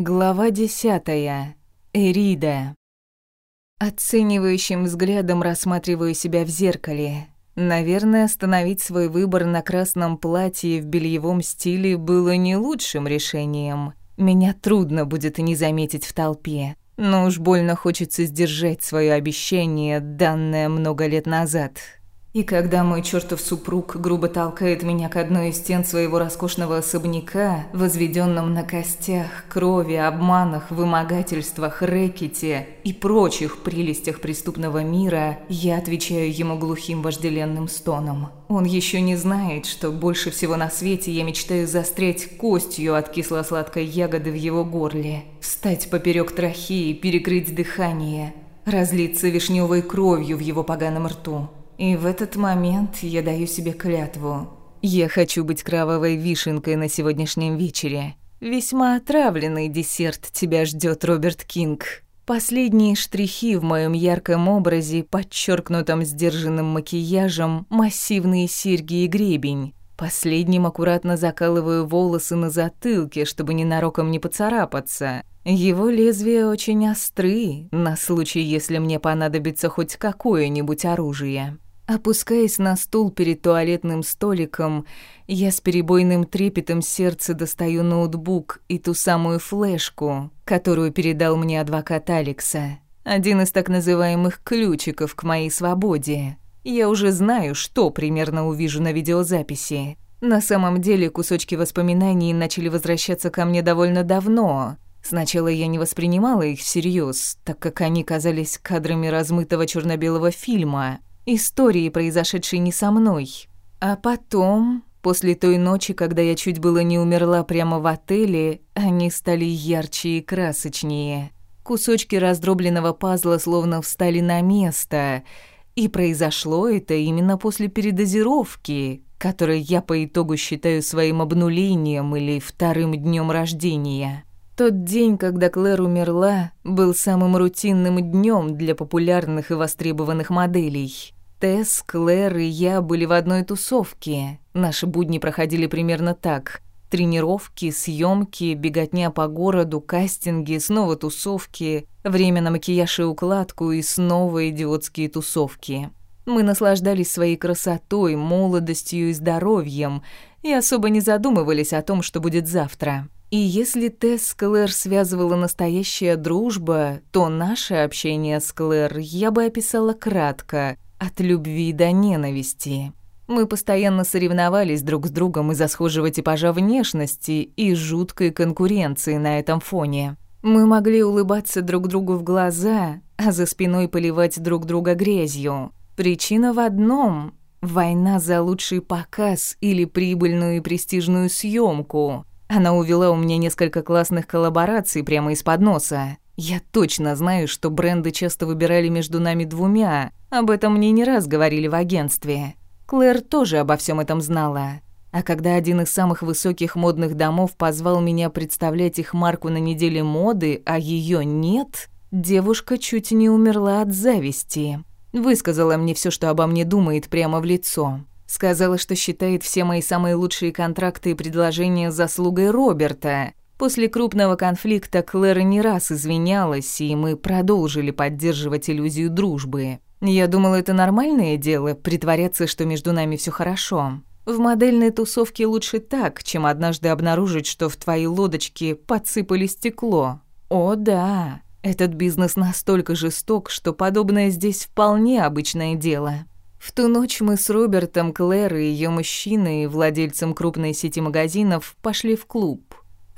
Глава десятая. Эрида. Оценивающим взглядом рассматриваю себя в зеркале. Наверное, остановить свой выбор на красном платье в бельевом стиле было не лучшим решением. Меня трудно будет и не заметить в толпе. Но уж больно хочется сдержать свое обещание, данное много лет назад. И когда мой чертов супруг грубо толкает меня к одной из стен своего роскошного особняка, возведенном на костях, крови, обманах, вымогательствах, рэкете и прочих прелестях преступного мира, я отвечаю ему глухим вожделенным стоном. Он еще не знает, что больше всего на свете я мечтаю застрять костью от кисло-сладкой ягоды в его горле, встать поперек трахеи, перекрыть дыхание, разлиться вишневой кровью в его поганом рту. И в этот момент я даю себе клятву. Я хочу быть кровавой вишенкой на сегодняшнем вечере. Весьма отравленный десерт тебя ждет, Роберт Кинг. Последние штрихи в моем ярком образе, подчеркнутом сдержанным макияжем, массивные серьги и гребень. Последним аккуратно закалываю волосы на затылке, чтобы ненароком не поцарапаться. Его лезвия очень остры, на случай, если мне понадобится хоть какое-нибудь оружие. Опускаясь на стул перед туалетным столиком, я с перебойным трепетом сердца достаю ноутбук и ту самую флешку, которую передал мне адвокат Алекса. Один из так называемых ключиков к моей свободе. Я уже знаю, что примерно увижу на видеозаписи. На самом деле кусочки воспоминаний начали возвращаться ко мне довольно давно. Сначала я не воспринимала их всерьез, так как они казались кадрами размытого черно-белого фильма, истории, произошедшей не со мной. А потом, после той ночи, когда я чуть было не умерла прямо в отеле, они стали ярче и красочнее. Кусочки раздробленного пазла словно встали на место. И произошло это именно после передозировки, которую я по итогу считаю своим обнулением или вторым днем рождения. Тот день, когда Клэр умерла, был самым рутинным днем для популярных и востребованных моделей. Тесс, Клэр и я были в одной тусовке. Наши будни проходили примерно так. Тренировки, съемки, беготня по городу, кастинги, снова тусовки, время на макияж и укладку и снова идиотские тусовки. Мы наслаждались своей красотой, молодостью и здоровьем и особо не задумывались о том, что будет завтра. И если Тесс Клэр связывала настоящая дружба, то наше общение с Клэр я бы описала кратко – от любви до ненависти. Мы постоянно соревновались друг с другом из-за схожего типажа внешности и жуткой конкуренции на этом фоне. Мы могли улыбаться друг другу в глаза, а за спиной поливать друг друга грязью. Причина в одном — война за лучший показ или прибыльную и престижную съемку. Она увела у меня несколько классных коллабораций прямо из-под носа. Я точно знаю, что бренды часто выбирали между нами двумя. Об этом мне не раз говорили в агентстве. Клэр тоже обо всем этом знала. А когда один из самых высоких модных домов позвал меня представлять их марку на неделе моды, а ее нет, девушка чуть не умерла от зависти. Высказала мне все, что обо мне думает прямо в лицо. Сказала, что считает все мои самые лучшие контракты и предложения заслугой Роберта, После крупного конфликта Клэр не раз извинялась, и мы продолжили поддерживать иллюзию дружбы. Я думала, это нормальное дело — притворяться, что между нами все хорошо. В модельной тусовке лучше так, чем однажды обнаружить, что в твоей лодочке подсыпали стекло. О да, этот бизнес настолько жесток, что подобное здесь вполне обычное дело. В ту ночь мы с Робертом, Клэр и ее мужчиной, владельцем крупной сети магазинов, пошли в клуб.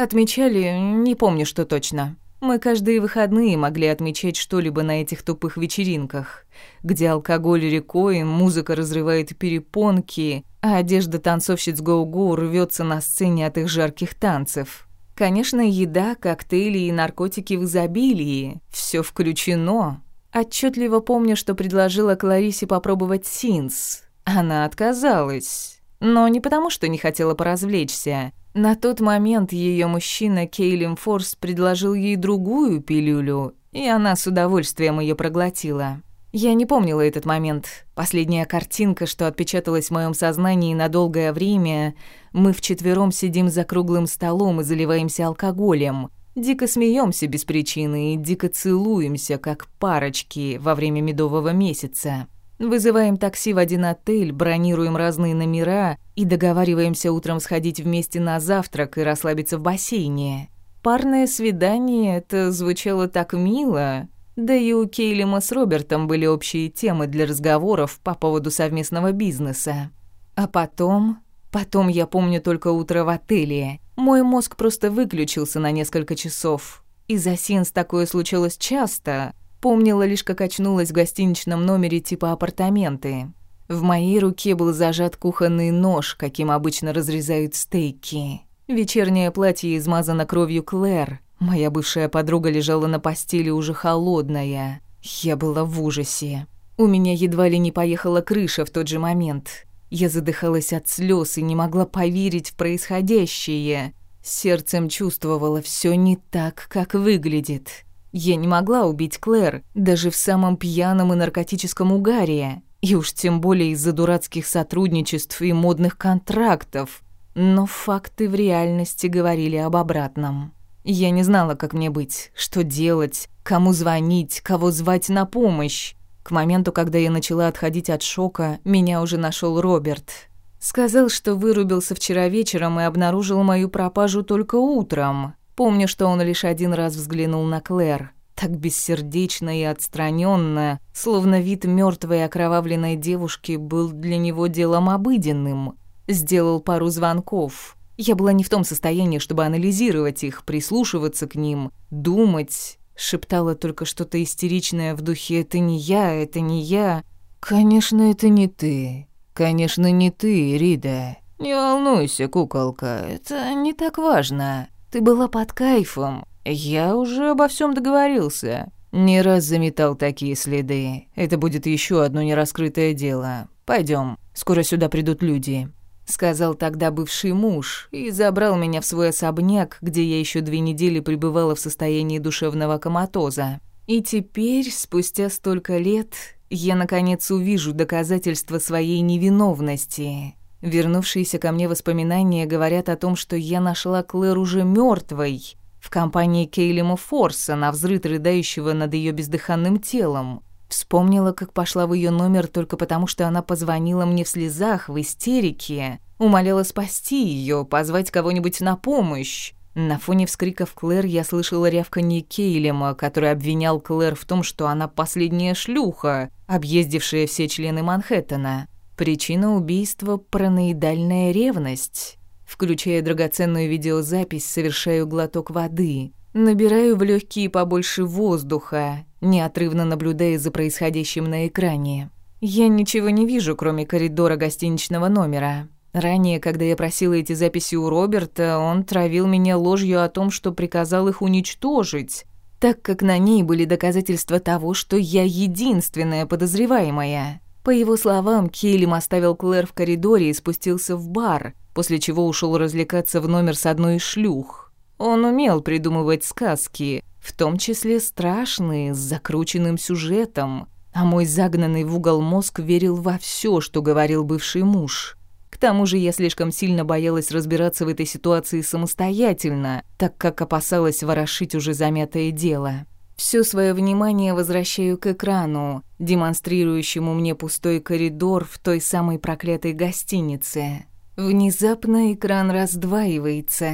Отмечали, не помню, что точно. Мы каждые выходные могли отмечать что-либо на этих тупых вечеринках, где алкоголь рекой, музыка разрывает перепонки, а одежда танцовщиц гоу-гоу рвется на сцене от их жарких танцев. Конечно, еда, коктейли и наркотики в изобилии. Все включено. Отчетливо помню, что предложила Кларисе попробовать синс. Она отказалась. Но не потому, что не хотела поразвлечься. На тот момент ее мужчина Кейлин Форс предложил ей другую пилюлю, и она с удовольствием ее проглотила. Я не помнила этот момент. Последняя картинка, что отпечаталась в моем сознании на долгое время, мы вчетвером сидим за круглым столом и заливаемся алкоголем. Дико смеемся без причины и дико целуемся, как парочки во время медового месяца. Вызываем такси в один отель, бронируем разные номера и договариваемся утром сходить вместе на завтрак и расслабиться в бассейне. Парное свидание это звучало так мило. Да и у Кейлима с Робертом были общие темы для разговоров по поводу совместного бизнеса. А потом... Потом я помню только утро в отеле. Мой мозг просто выключился на несколько часов. Из-за Синс такое случилось часто, Помнила лишь, как очнулась в гостиничном номере типа апартаменты. В моей руке был зажат кухонный нож, каким обычно разрезают стейки. Вечернее платье измазано кровью Клэр. Моя бывшая подруга лежала на постели уже холодная. Я была в ужасе. У меня едва ли не поехала крыша в тот же момент. Я задыхалась от слез и не могла поверить в происходящее. Сердцем чувствовала все не так, как выглядит. Я не могла убить Клэр, даже в самом пьяном и наркотическом угаре. И уж тем более из-за дурацких сотрудничеств и модных контрактов. Но факты в реальности говорили об обратном. Я не знала, как мне быть, что делать, кому звонить, кого звать на помощь. К моменту, когда я начала отходить от шока, меня уже нашел Роберт. Сказал, что вырубился вчера вечером и обнаружил мою пропажу только утром. Помню, что он лишь один раз взглянул на Клэр, так бессердечно и отстраненно, словно вид мертвой окровавленной девушки был для него делом обыденным. Сделал пару звонков. Я была не в том состоянии, чтобы анализировать их, прислушиваться к ним, думать. Шептала только что-то истеричное в духе «это не я, это не я». «Конечно, это не ты. Конечно, не ты, Рида. Не волнуйся, куколка, это не так важно». Ты была под кайфом. Я уже обо всем договорился. Не раз заметал такие следы. Это будет еще одно нераскрытое дело. Пойдем, скоро сюда придут люди. Сказал тогда бывший муж и забрал меня в свой особняк, где я еще две недели пребывала в состоянии душевного коматоза. И теперь, спустя столько лет, я наконец увижу доказательства своей невиновности. Вернувшиеся ко мне воспоминания говорят о том, что я нашла Клэр уже мертвой в компании Кейлима Форса на взрыв рыдающего над ее бездыханным телом. Вспомнила, как пошла в ее номер только потому, что она позвонила мне в слезах, в истерике, умоляла спасти ее, позвать кого-нибудь на помощь. На фоне вскриков Клэр я слышала рявканье Кейлема, который обвинял Клэр в том, что она последняя шлюха, объездившая все члены Манхэттена. Причина убийства — параноидальная ревность. Включая драгоценную видеозапись, совершаю глоток воды. Набираю в легкие побольше воздуха, неотрывно наблюдая за происходящим на экране. Я ничего не вижу, кроме коридора гостиничного номера. Ранее, когда я просила эти записи у Роберта, он травил меня ложью о том, что приказал их уничтожить, так как на ней были доказательства того, что я единственная подозреваемая. По его словам, Килим оставил Клэр в коридоре и спустился в бар, после чего ушел развлекаться в номер с одной из шлюх. Он умел придумывать сказки, в том числе страшные, с закрученным сюжетом, а мой загнанный в угол мозг верил во все, что говорил бывший муж. К тому же я слишком сильно боялась разбираться в этой ситуации самостоятельно, так как опасалась ворошить уже замятое дело все свое внимание возвращаю к экрану, демонстрирующему мне пустой коридор в той самой проклятой гостинице. Внезапно экран раздваивается,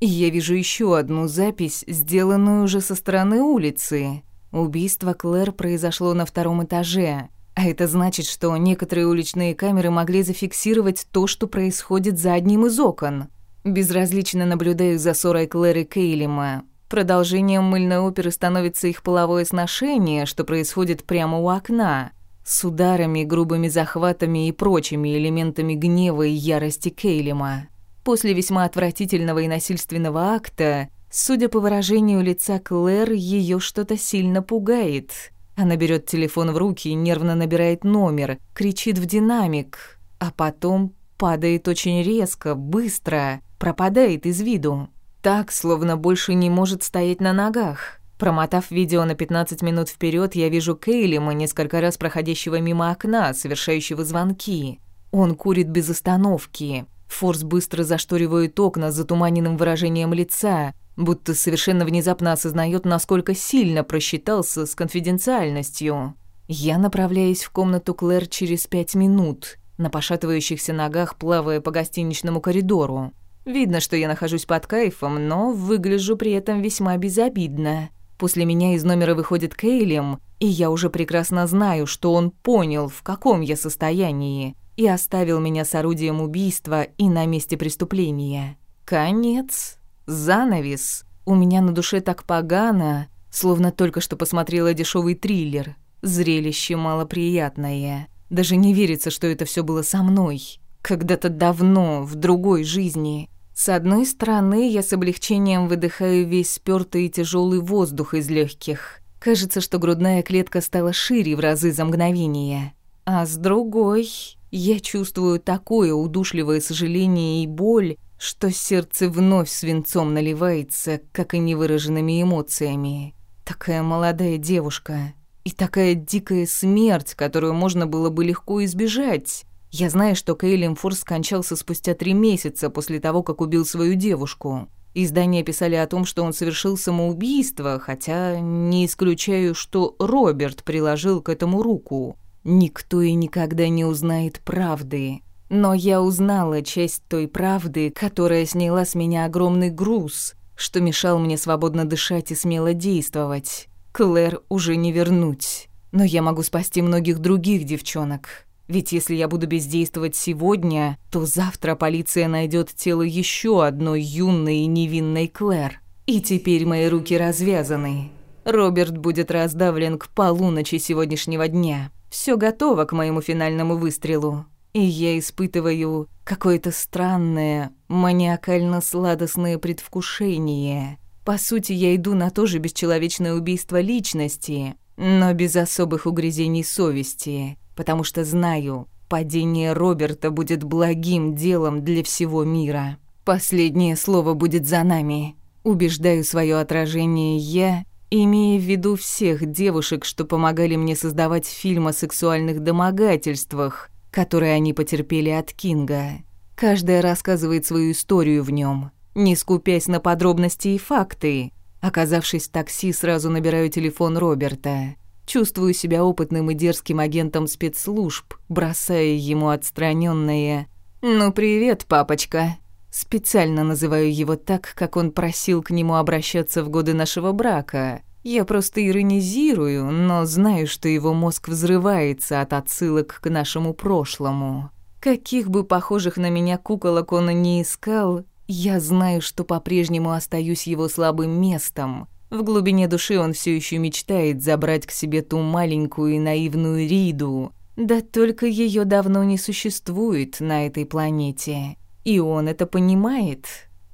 и я вижу еще одну запись, сделанную уже со стороны улицы. Убийство Клэр произошло на втором этаже, а это значит, что некоторые уличные камеры могли зафиксировать то, что происходит за одним из окон. Безразлично наблюдаю за ссорой Клэр и Кейлима, Продолжением мыльной оперы становится их половое сношение, что происходит прямо у окна, с ударами, грубыми захватами и прочими элементами гнева и ярости Кейлима. После весьма отвратительного и насильственного акта, судя по выражению лица Клэр, ее что-то сильно пугает. Она берет телефон в руки, нервно набирает номер, кричит в динамик, а потом падает очень резко, быстро, пропадает из виду так, словно больше не может стоять на ногах. Промотав видео на 15 минут вперед, я вижу Кейлима, несколько раз проходящего мимо окна, совершающего звонки. Он курит без остановки. Форс быстро зашторивает окна с затуманенным выражением лица, будто совершенно внезапно осознает, насколько сильно просчитался с конфиденциальностью. Я направляюсь в комнату Клэр через пять минут, на пошатывающихся ногах плавая по гостиничному коридору. Видно, что я нахожусь под кайфом, но выгляжу при этом весьма безобидно. После меня из номера выходит Кейлем, и я уже прекрасно знаю, что он понял, в каком я состоянии, и оставил меня с орудием убийства и на месте преступления. Конец. Занавес. У меня на душе так погано, словно только что посмотрела дешевый триллер. Зрелище малоприятное. Даже не верится, что это все было со мной когда-то давно, в другой жизни. С одной стороны, я с облегчением выдыхаю весь спёртый и тяжелый воздух из легких. Кажется, что грудная клетка стала шире в разы за мгновение. А с другой, я чувствую такое удушливое сожаление и боль, что сердце вновь свинцом наливается, как и невыраженными эмоциями. Такая молодая девушка и такая дикая смерть, которую можно было бы легко избежать. Я знаю, что Кейлин Фур скончался спустя три месяца после того, как убил свою девушку. Издания писали о том, что он совершил самоубийство, хотя не исключаю, что Роберт приложил к этому руку. Никто и никогда не узнает правды. Но я узнала часть той правды, которая сняла с меня огромный груз, что мешал мне свободно дышать и смело действовать. Клэр уже не вернуть. Но я могу спасти многих других девчонок. Ведь если я буду бездействовать сегодня, то завтра полиция найдет тело еще одной юной и невинной Клэр. И теперь мои руки развязаны. Роберт будет раздавлен к полуночи сегодняшнего дня. Все готово к моему финальному выстрелу. И я испытываю какое-то странное, маниакально-сладостное предвкушение. По сути, я иду на то же бесчеловечное убийство личности, но без особых угрызений совести потому что знаю, падение Роберта будет благим делом для всего мира. Последнее слово будет за нами. Убеждаю свое отражение я, имея в виду всех девушек, что помогали мне создавать фильм о сексуальных домогательствах, которые они потерпели от Кинга. Каждая рассказывает свою историю в нем, не скупясь на подробности и факты. Оказавшись в такси, сразу набираю телефон Роберта. Чувствую себя опытным и дерзким агентом спецслужб, бросая ему отстраненные. «Ну привет, папочка!» Специально называю его так, как он просил к нему обращаться в годы нашего брака. Я просто иронизирую, но знаю, что его мозг взрывается от отсылок к нашему прошлому. Каких бы похожих на меня куколок он и не искал, я знаю, что по-прежнему остаюсь его слабым местом, в глубине души он все еще мечтает забрать к себе ту маленькую и наивную Риду. Да только ее давно не существует на этой планете. И он это понимает.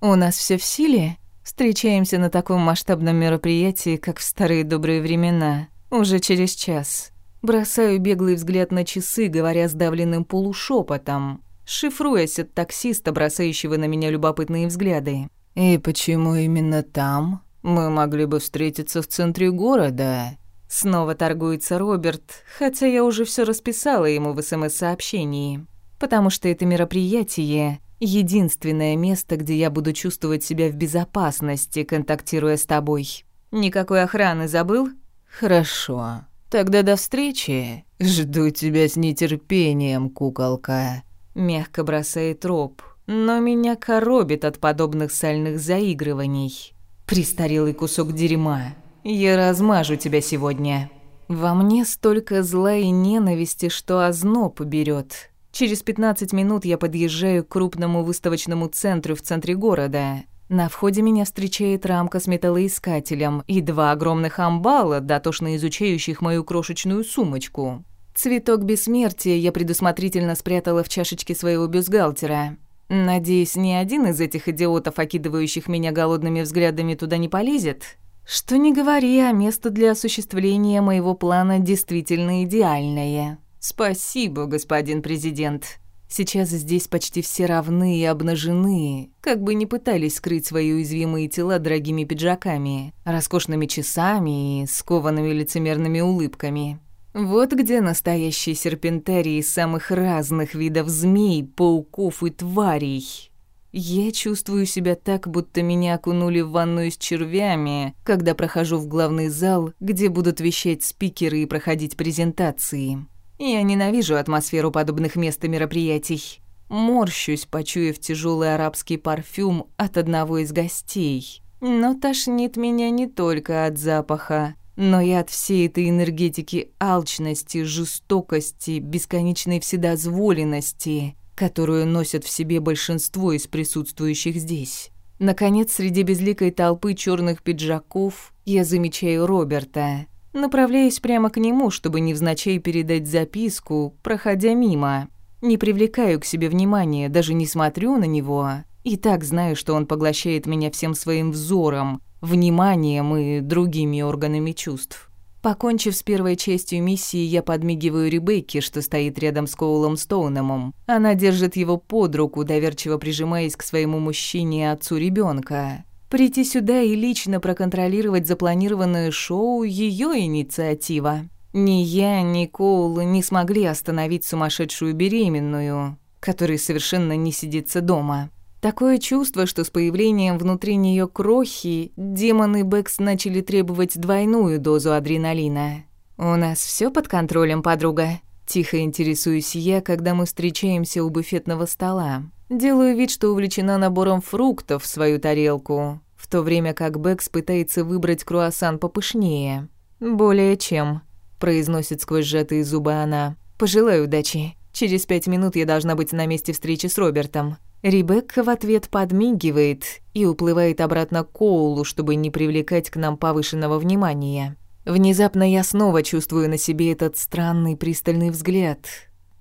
У нас все в силе. Встречаемся на таком масштабном мероприятии, как в старые добрые времена. Уже через час. Бросаю беглый взгляд на часы, говоря сдавленным полушепотом, шифруясь от таксиста, бросающего на меня любопытные взгляды. «И почему именно там?» Мы могли бы встретиться в центре города. Снова торгуется Роберт, хотя я уже все расписала ему в СМС-сообщении, потому что это мероприятие — единственное место, где я буду чувствовать себя в безопасности, контактируя с тобой. Никакой охраны забыл? Хорошо. Тогда до встречи. Жду тебя с нетерпением, куколка. Мягко бросает Роб, но меня коробит от подобных сальных заигрываний. Престарелый кусок дерьма. Я размажу тебя сегодня. Во мне столько зла и ненависти, что озноб берет. Через 15 минут я подъезжаю к крупному выставочному центру в центре города. На входе меня встречает рамка с металлоискателем и два огромных амбала, дотошно изучающих мою крошечную сумочку. Цветок бессмертия я предусмотрительно спрятала в чашечке своего бюстгальтера. Надеюсь, ни один из этих идиотов, окидывающих меня голодными взглядами, туда не полезет. Что не говори, а место для осуществления моего плана действительно идеальное. Спасибо, господин президент. Сейчас здесь почти все равны и обнажены, как бы не пытались скрыть свои уязвимые тела дорогими пиджаками, роскошными часами и скованными лицемерными улыбками. Вот где настоящие серпентарии самых разных видов змей, пауков и тварей. Я чувствую себя так, будто меня окунули в ванную с червями, когда прохожу в главный зал, где будут вещать спикеры и проходить презентации. Я ненавижу атмосферу подобных мест и мероприятий. Морщусь, почуяв тяжелый арабский парфюм от одного из гостей. Но тошнит меня не только от запаха но и от всей этой энергетики алчности, жестокости, бесконечной вседозволенности, которую носят в себе большинство из присутствующих здесь. Наконец, среди безликой толпы черных пиджаков я замечаю Роберта. Направляясь прямо к нему, чтобы невзначай передать записку, проходя мимо. Не привлекаю к себе внимания, даже не смотрю на него. И так знаю, что он поглощает меня всем своим взором, вниманием и другими органами чувств. Покончив с первой частью миссии, я подмигиваю Ребекке, что стоит рядом с Коулом Стоунемом. Она держит его под руку, доверчиво прижимаясь к своему мужчине и отцу ребенка. Прийти сюда и лично проконтролировать запланированное шоу – ее инициатива. Ни я, ни Коул не смогли остановить сумасшедшую беременную, которая совершенно не сидится дома. Такое чувство, что с появлением внутри нее крохи, демоны Бэкс начали требовать двойную дозу адреналина. «У нас все под контролем, подруга?» Тихо интересуюсь я, когда мы встречаемся у буфетного стола. Делаю вид, что увлечена набором фруктов в свою тарелку, в то время как Бэкс пытается выбрать круассан попышнее. «Более чем», — произносит сквозь сжатые зубы она. «Пожелаю удачи. Через пять минут я должна быть на месте встречи с Робертом». Ребекка в ответ подмигивает и уплывает обратно к Коулу, чтобы не привлекать к нам повышенного внимания. Внезапно я снова чувствую на себе этот странный пристальный взгляд.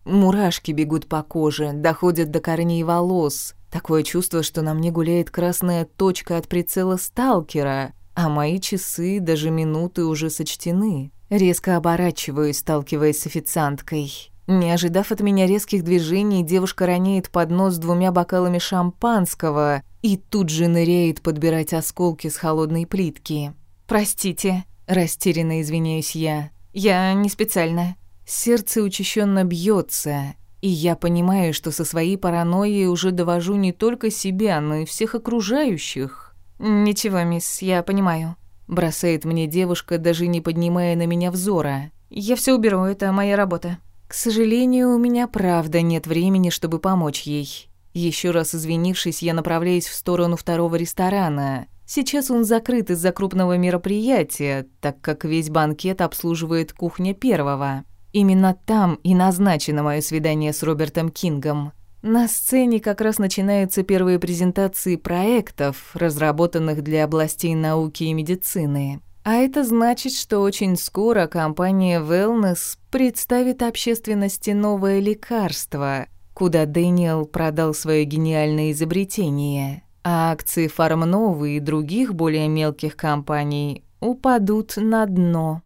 Мурашки бегут по коже, доходят до корней волос. Такое чувство, что на мне гуляет красная точка от прицела сталкера, а мои часы, даже минуты уже сочтены. Резко оборачиваюсь, сталкиваясь с официанткой. Не ожидав от меня резких движений, девушка роняет под нос двумя бокалами шампанского и тут же ныряет подбирать осколки с холодной плитки. «Простите», – растерянно извиняюсь я. «Я не специально». Сердце учащенно бьется, и я понимаю, что со своей паранойей уже довожу не только себя, но и всех окружающих. «Ничего, мисс, я понимаю», — бросает мне девушка, даже не поднимая на меня взора. «Я все уберу, это моя работа». К сожалению, у меня правда нет времени, чтобы помочь ей. Еще раз извинившись, я направляюсь в сторону второго ресторана. Сейчас он закрыт из-за крупного мероприятия, так как весь банкет обслуживает кухня первого. Именно там и назначено мое свидание с Робертом Кингом. На сцене как раз начинаются первые презентации проектов, разработанных для областей науки и медицины. А это значит, что очень скоро компания Wellness представит общественности новое лекарство, куда Дэниел продал свое гениальное изобретение, а акции Фармновы и других более мелких компаний упадут на дно.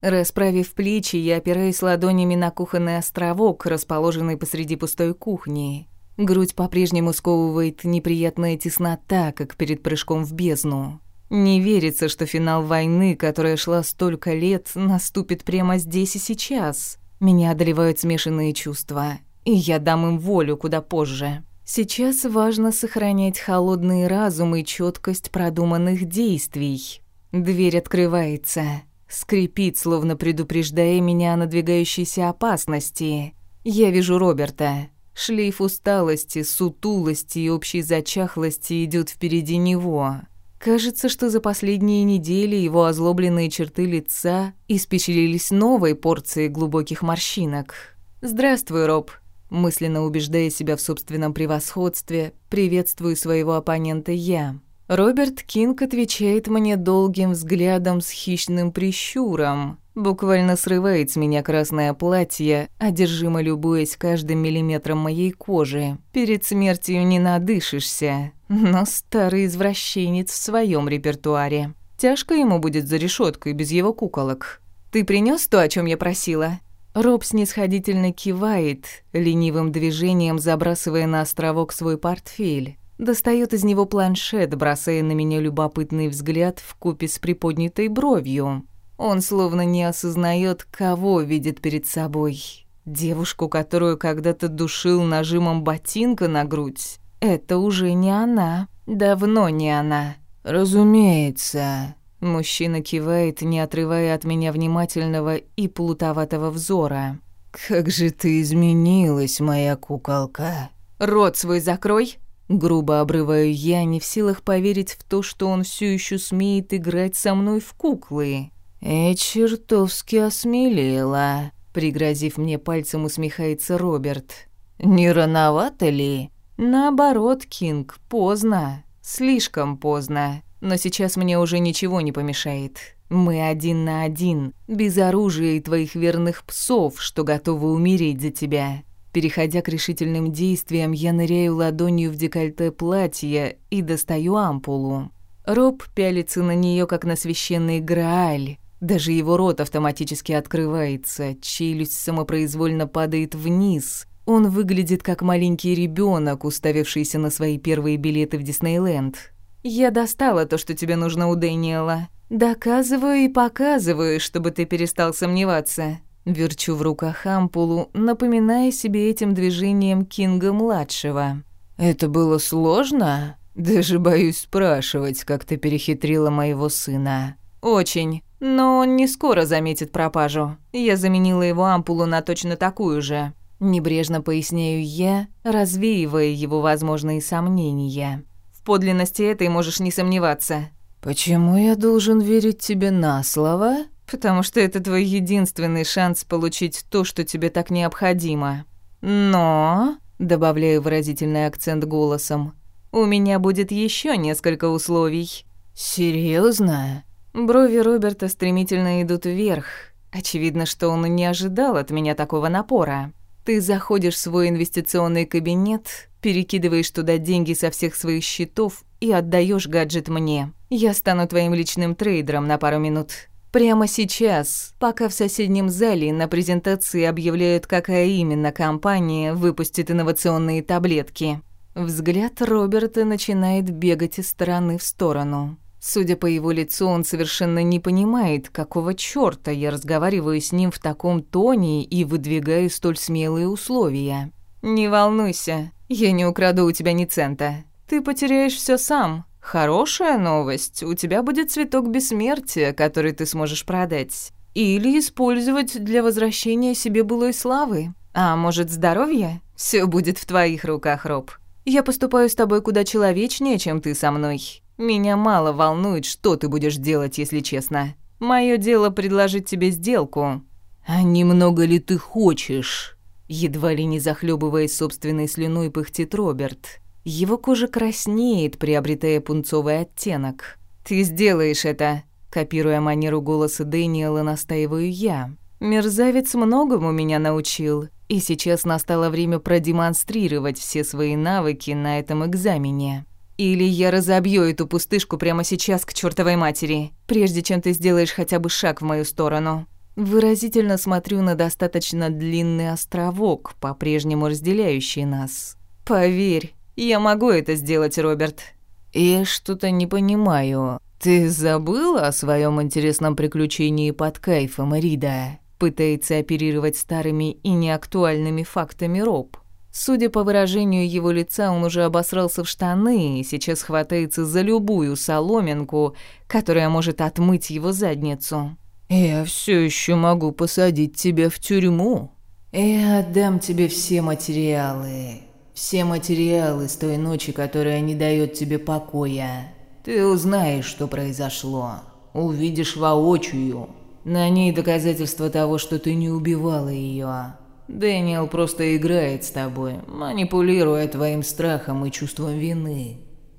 Расправив плечи, я опираюсь ладонями на кухонный островок, расположенный посреди пустой кухни. Грудь по-прежнему сковывает неприятная теснота, как перед прыжком в бездну. Не верится, что финал войны, которая шла столько лет, наступит прямо здесь и сейчас. Меня одолевают смешанные чувства, и я дам им волю куда позже. Сейчас важно сохранять холодный разум и четкость продуманных действий. Дверь открывается, скрипит, словно предупреждая меня о надвигающейся опасности. Я вижу Роберта. Шлейф усталости, сутулости и общей зачахлости идет впереди него. Кажется, что за последние недели его озлобленные черты лица испечилились новой порцией глубоких морщинок. «Здравствуй, Роб», мысленно убеждая себя в собственном превосходстве, приветствую своего оппонента я. Роберт Кинг отвечает мне долгим взглядом с хищным прищуром, буквально срывает с меня красное платье, одержимо любуясь каждым миллиметром моей кожи. «Перед смертью не надышишься», но старый извращенец в своем репертуаре. Тяжко ему будет за решеткой без его куколок. Ты принес то, о чем я просила? Роб снисходительно кивает, ленивым движением забрасывая на островок свой портфель. Достает из него планшет, бросая на меня любопытный взгляд в купе с приподнятой бровью. Он словно не осознает, кого видит перед собой. Девушку, которую когда-то душил нажимом ботинка на грудь, это уже не она. Давно не она. Разумеется. Мужчина кивает, не отрывая от меня внимательного и плутоватого взора. «Как же ты изменилась, моя куколка!» «Рот свой закрой!» Грубо обрываю я, не в силах поверить в то, что он все еще смеет играть со мной в куклы. Э, чертовски осмелела!» Пригрозив мне пальцем, усмехается Роберт. «Не рановато ли?» Наоборот, Кинг, поздно. Слишком поздно. Но сейчас мне уже ничего не помешает. Мы один на один, без оружия и твоих верных псов, что готовы умереть за тебя. Переходя к решительным действиям, я ныряю ладонью в декольте платья и достаю ампулу. Роб пялится на нее, как на священный Грааль. Даже его рот автоматически открывается, челюсть самопроизвольно падает вниз, он выглядит как маленький ребенок, уставившийся на свои первые билеты в Диснейленд. «Я достала то, что тебе нужно у Дэниела. Доказываю и показываю, чтобы ты перестал сомневаться». Верчу в руках ампулу, напоминая себе этим движением Кинга-младшего. «Это было сложно?» «Даже боюсь спрашивать, как ты перехитрила моего сына». «Очень. Но он не скоро заметит пропажу. Я заменила его ампулу на точно такую же. Небрежно поясняю я, развеивая его возможные сомнения. В подлинности этой можешь не сомневаться. «Почему я должен верить тебе на слово?» «Потому что это твой единственный шанс получить то, что тебе так необходимо. Но...» — добавляю выразительный акцент голосом. «У меня будет еще несколько условий». «Серьезно?» Брови Роберта стремительно идут вверх. Очевидно, что он не ожидал от меня такого напора. Ты заходишь в свой инвестиционный кабинет, перекидываешь туда деньги со всех своих счетов и отдаешь гаджет мне. Я стану твоим личным трейдером на пару минут. Прямо сейчас, пока в соседнем зале на презентации объявляют, какая именно компания выпустит инновационные таблетки. Взгляд Роберта начинает бегать из стороны в сторону. Судя по его лицу, он совершенно не понимает, какого чёрта я разговариваю с ним в таком тоне и выдвигаю столь смелые условия. «Не волнуйся, я не украду у тебя ни цента. Ты потеряешь всё сам. Хорошая новость, у тебя будет цветок бессмертия, который ты сможешь продать. Или использовать для возвращения себе былой славы. А может, здоровье? Всё будет в твоих руках, Роб. Я поступаю с тобой куда человечнее, чем ты со мной». Меня мало волнует, что ты будешь делать, если честно. Мое дело предложить тебе сделку. А немного ли ты хочешь? Едва ли не захлебываясь собственной слюной, пыхтит Роберт. Его кожа краснеет, приобретая пунцовый оттенок. Ты сделаешь это, копируя манеру голоса Дэниела, настаиваю я. Мерзавец многому меня научил, и сейчас настало время продемонстрировать все свои навыки на этом экзамене. Или я разобью эту пустышку прямо сейчас к чертовой матери, прежде чем ты сделаешь хотя бы шаг в мою сторону. Выразительно смотрю на достаточно длинный островок, по-прежнему разделяющий нас. Поверь, я могу это сделать, Роберт. Я что-то не понимаю. Ты забыла о своем интересном приключении под кайфом, Рида? Пытается оперировать старыми и неактуальными фактами Роб. Судя по выражению его лица, он уже обосрался в штаны и сейчас хватается за любую соломинку, которая может отмыть его задницу. «Я все еще могу посадить тебя в тюрьму. Я отдам тебе все материалы. Все материалы с той ночи, которая не дает тебе покоя. Ты узнаешь, что произошло. Увидишь воочию. На ней доказательства того, что ты не убивала ее. Дэниел просто играет с тобой, манипулируя твоим страхом и чувством вины.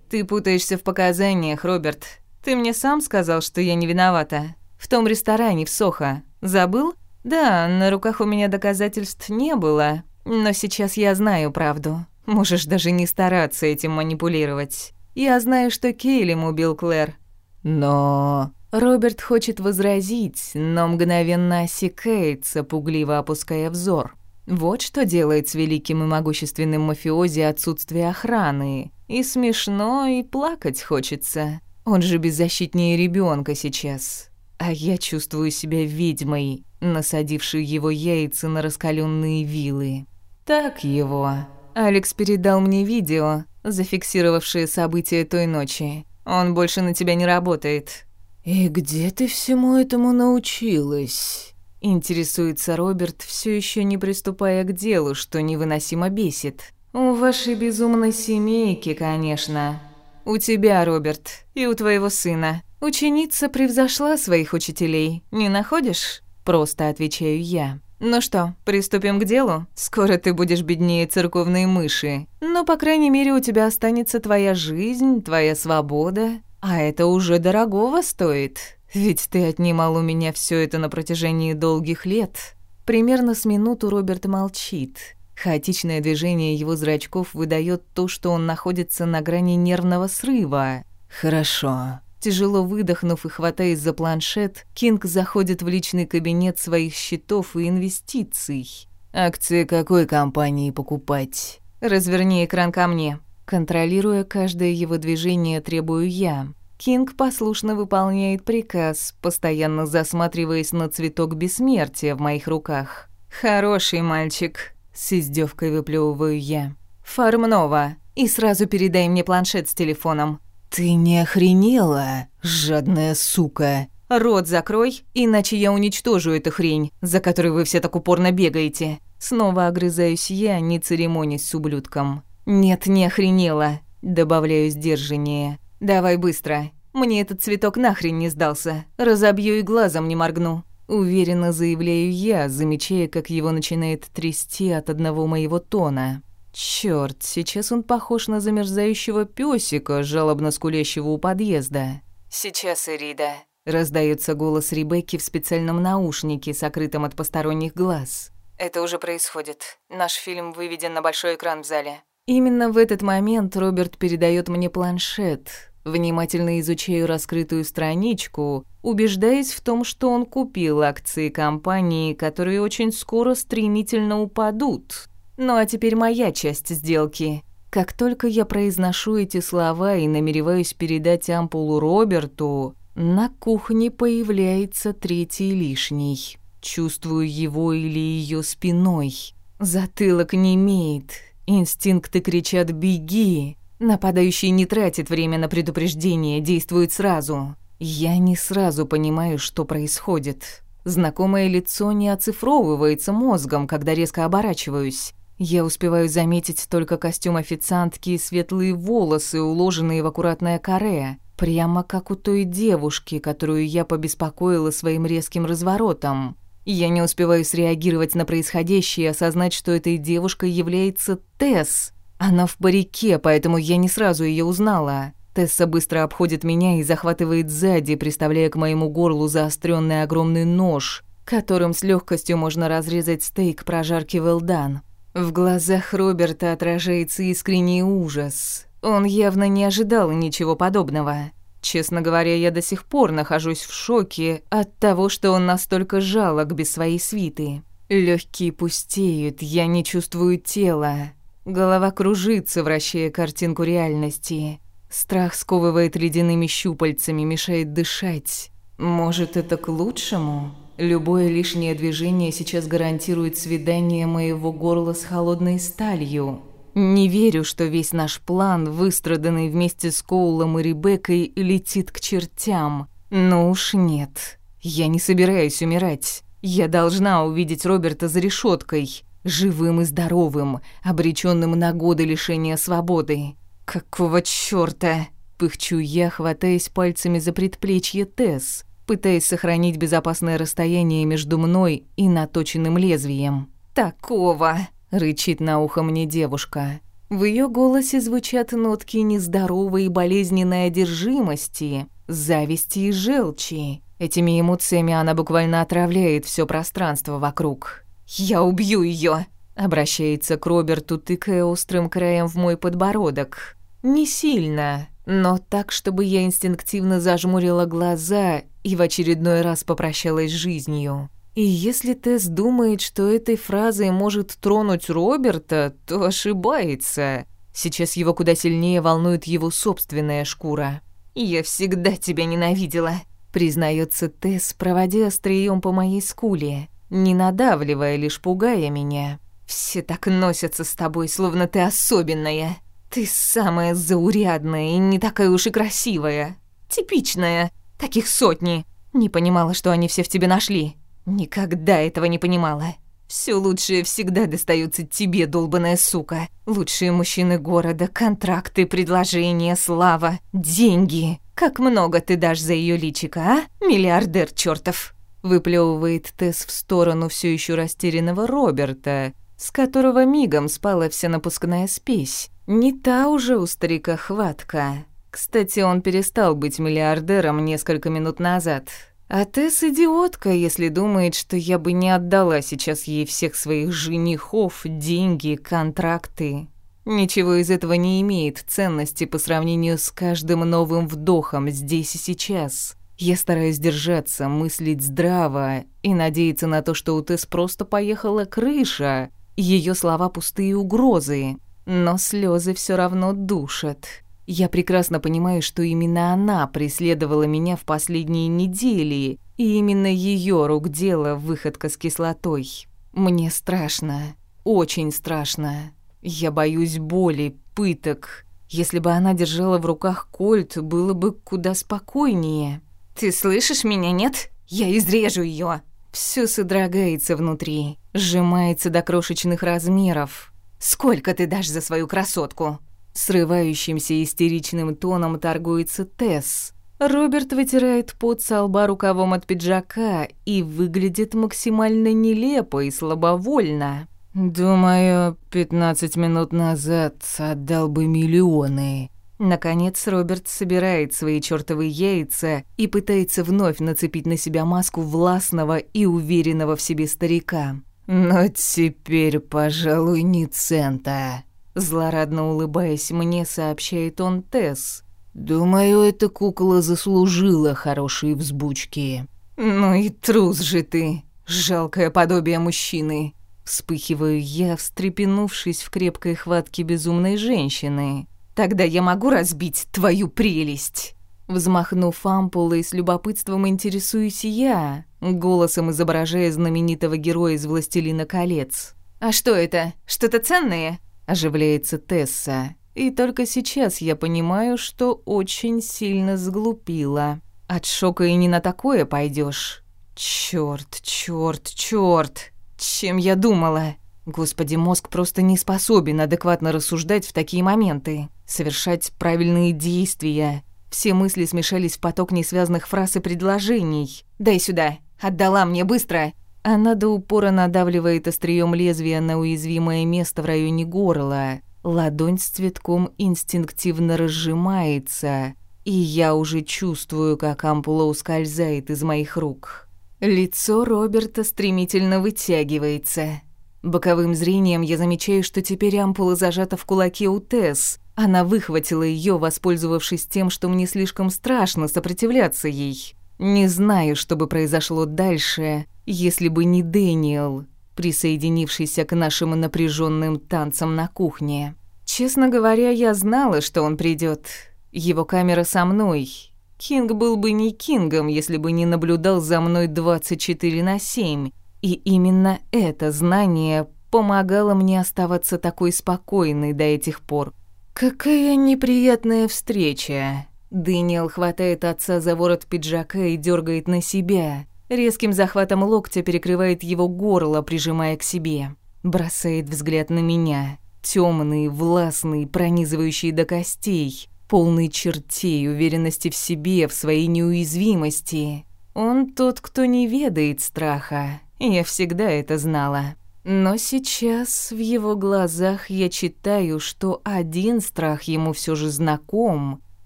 Ты путаешься в показаниях, Роберт. Ты мне сам сказал, что я не виновата. В том ресторане в Сохо. Забыл? Да, на руках у меня доказательств не было, но сейчас я знаю правду. Можешь даже не стараться этим манипулировать. Я знаю, что Кейлем убил Клэр. Но... Роберт хочет возразить, но мгновенно осекается, пугливо опуская взор. Вот что делает с великим и могущественным мафиози отсутствие охраны. И смешно, и плакать хочется. Он же беззащитнее ребенка сейчас. А я чувствую себя ведьмой, насадившей его яйца на раскаленные вилы. Так его. Алекс передал мне видео, зафиксировавшее события той ночи. Он больше на тебя не работает. И где ты всему этому научилась? Интересуется Роберт, все еще не приступая к делу, что невыносимо бесит. «У вашей безумной семейки, конечно. У тебя, Роберт, и у твоего сына. Ученица превзошла своих учителей, не находишь?» Просто отвечаю я. «Ну что, приступим к делу? Скоро ты будешь беднее церковной мыши. Но, по крайней мере, у тебя останется твоя жизнь, твоя свобода. А это уже дорогого стоит». Ведь ты отнимал у меня все это на протяжении долгих лет. Примерно с минуту Роберт молчит. Хаотичное движение его зрачков выдает то, что он находится на грани нервного срыва. Хорошо. Тяжело выдохнув и хватаясь за планшет, Кинг заходит в личный кабинет своих счетов и инвестиций. Акции какой компании покупать? Разверни экран ко мне. Контролируя каждое его движение, требую я. Кинг послушно выполняет приказ, постоянно засматриваясь на цветок бессмертия в моих руках. «Хороший мальчик», — с издевкой выплевываю я. «Фармнова, и сразу передай мне планшет с телефоном». «Ты не охренела, жадная сука?» «Рот закрой, иначе я уничтожу эту хрень, за которой вы все так упорно бегаете». Снова огрызаюсь я, не церемонясь с ублюдком. «Нет, не охренела», — добавляю сдержаннее. Давай быстро. Мне этот цветок нахрен не сдался. Разобью и глазом не моргну. Уверенно заявляю я, замечая, как его начинает трясти от одного моего тона. Черт, сейчас он похож на замерзающего песика, жалобно скулящего у подъезда. Сейчас, Ирида. Раздается голос Ребекки в специальном наушнике, сокрытом от посторонних глаз. Это уже происходит. Наш фильм выведен на большой экран в зале. Именно в этот момент Роберт передает мне планшет, Внимательно изучаю раскрытую страничку, убеждаясь в том, что он купил акции компании, которые очень скоро стремительно упадут. Ну а теперь моя часть сделки. Как только я произношу эти слова и намереваюсь передать ампулу Роберту, на кухне появляется третий лишний. Чувствую его или ее спиной. Затылок немеет. Инстинкты кричат «беги», Нападающий не тратит время на предупреждение, действует сразу. Я не сразу понимаю, что происходит. Знакомое лицо не оцифровывается мозгом, когда резко оборачиваюсь. Я успеваю заметить только костюм официантки и светлые волосы, уложенные в аккуратное каре, прямо как у той девушки, которую я побеспокоила своим резким разворотом. Я не успеваю среагировать на происходящее и осознать, что этой девушкой является Тесс, она в парике, поэтому я не сразу ее узнала. Тесса быстро обходит меня и захватывает сзади, приставляя к моему горлу заостренный огромный нож, которым с легкостью можно разрезать стейк прожарки Велдан. В глазах Роберта отражается искренний ужас. Он явно не ожидал ничего подобного. Честно говоря, я до сих пор нахожусь в шоке от того, что он настолько жалок без своей свиты. Легкие пустеют, я не чувствую тела. Голова кружится, вращая картинку реальности. Страх сковывает ледяными щупальцами, мешает дышать. Может, это к лучшему? Любое лишнее движение сейчас гарантирует свидание моего горла с холодной сталью. Не верю, что весь наш план, выстраданный вместе с Коулом и Ребеккой, летит к чертям. Но уж нет. Я не собираюсь умирать. Я должна увидеть Роберта за решеткой живым и здоровым, обреченным на годы лишения свободы. «Какого чёрта?» — пыхчу я, хватаясь пальцами за предплечье Тесс, пытаясь сохранить безопасное расстояние между мной и наточенным лезвием. «Такого!» — рычит на ухо мне девушка. В ее голосе звучат нотки нездоровой и болезненной одержимости, зависти и желчи. Этими эмоциями она буквально отравляет все пространство вокруг. «Я убью ее!» — обращается к Роберту, тыкая острым краем в мой подбородок. «Не сильно, но так, чтобы я инстинктивно зажмурила глаза и в очередной раз попрощалась с жизнью». И если Тесс думает, что этой фразой может тронуть Роберта, то ошибается. Сейчас его куда сильнее волнует его собственная шкура. «Я всегда тебя ненавидела», — признается Тесс, проводя острием по моей скуле не надавливая, лишь пугая меня. Все так носятся с тобой, словно ты особенная. Ты самая заурядная и не такая уж и красивая. Типичная. Таких сотни. Не понимала, что они все в тебе нашли. Никогда этого не понимала. Все лучшее всегда достается тебе, долбанная сука. Лучшие мужчины города, контракты, предложения, слава, деньги. Как много ты дашь за ее личико, а, миллиардер чертов? Выплевывает Тесс в сторону все еще растерянного Роберта, с которого мигом спала вся напускная спесь. Не та уже у старика хватка. Кстати, он перестал быть миллиардером несколько минут назад. А Тесс идиотка, если думает, что я бы не отдала сейчас ей всех своих женихов, деньги, контракты. Ничего из этого не имеет ценности по сравнению с каждым новым вдохом здесь и сейчас. Я стараюсь держаться, мыслить здраво и надеяться на то, что у Тесс просто поехала крыша. Ее слова пустые угрозы, но слезы все равно душат. Я прекрасно понимаю, что именно она преследовала меня в последние недели, и именно ее рук дело выходка с кислотой. Мне страшно, очень страшно. Я боюсь боли, пыток. Если бы она держала в руках кольт, было бы куда спокойнее. Ты слышишь меня, нет? Я изрежу ее. Все содрогается внутри, сжимается до крошечных размеров. Сколько ты дашь за свою красотку? Срывающимся истеричным тоном торгуется Тесс. Роберт вытирает пот со лба рукавом от пиджака и выглядит максимально нелепо и слабовольно. «Думаю, 15 минут назад отдал бы миллионы, Наконец Роберт собирает свои чертовы яйца и пытается вновь нацепить на себя маску властного и уверенного в себе старика. «Но теперь, пожалуй, не цента», — злорадно улыбаясь мне, сообщает он Тесс. «Думаю, эта кукла заслужила хорошие взбучки». «Ну и трус же ты, жалкое подобие мужчины», — вспыхиваю я, встрепенувшись в крепкой хватке безумной женщины. Тогда я могу разбить твою прелесть!» Взмахнув ампулой, с любопытством интересуюсь я, голосом изображая знаменитого героя из «Властелина колец». «А что это? Что-то ценное?» – оживляется Тесса. И только сейчас я понимаю, что очень сильно сглупила. От шока и не на такое пойдешь. Черт, черт, черт! Чем я думала? Господи, мозг просто не способен адекватно рассуждать в такие моменты совершать правильные действия. Все мысли смешались в поток несвязанных фраз и предложений. «Дай сюда! Отдала мне быстро!» Она до упора надавливает острием лезвия на уязвимое место в районе горла. Ладонь с цветком инстинктивно разжимается, и я уже чувствую, как ампула ускользает из моих рук. Лицо Роберта стремительно вытягивается. Боковым зрением я замечаю, что теперь ампула зажата в кулаке у Тесс, она выхватила ее, воспользовавшись тем, что мне слишком страшно сопротивляться ей. Не знаю, что бы произошло дальше, если бы не Дэниел, присоединившийся к нашим напряженным танцам на кухне. Честно говоря, я знала, что он придет. Его камера со мной. Кинг был бы не Кингом, если бы не наблюдал за мной 24 на 7. И именно это знание помогало мне оставаться такой спокойной до этих пор. Какая неприятная встреча. Дэниел хватает отца за ворот пиджака и дергает на себя. Резким захватом локтя перекрывает его горло, прижимая к себе. Бросает взгляд на меня. Темный, властный, пронизывающий до костей. Полный чертей, уверенности в себе, в своей неуязвимости. Он тот, кто не ведает страха. Я всегда это знала. Но сейчас в его глазах я читаю, что один страх ему все же знаком.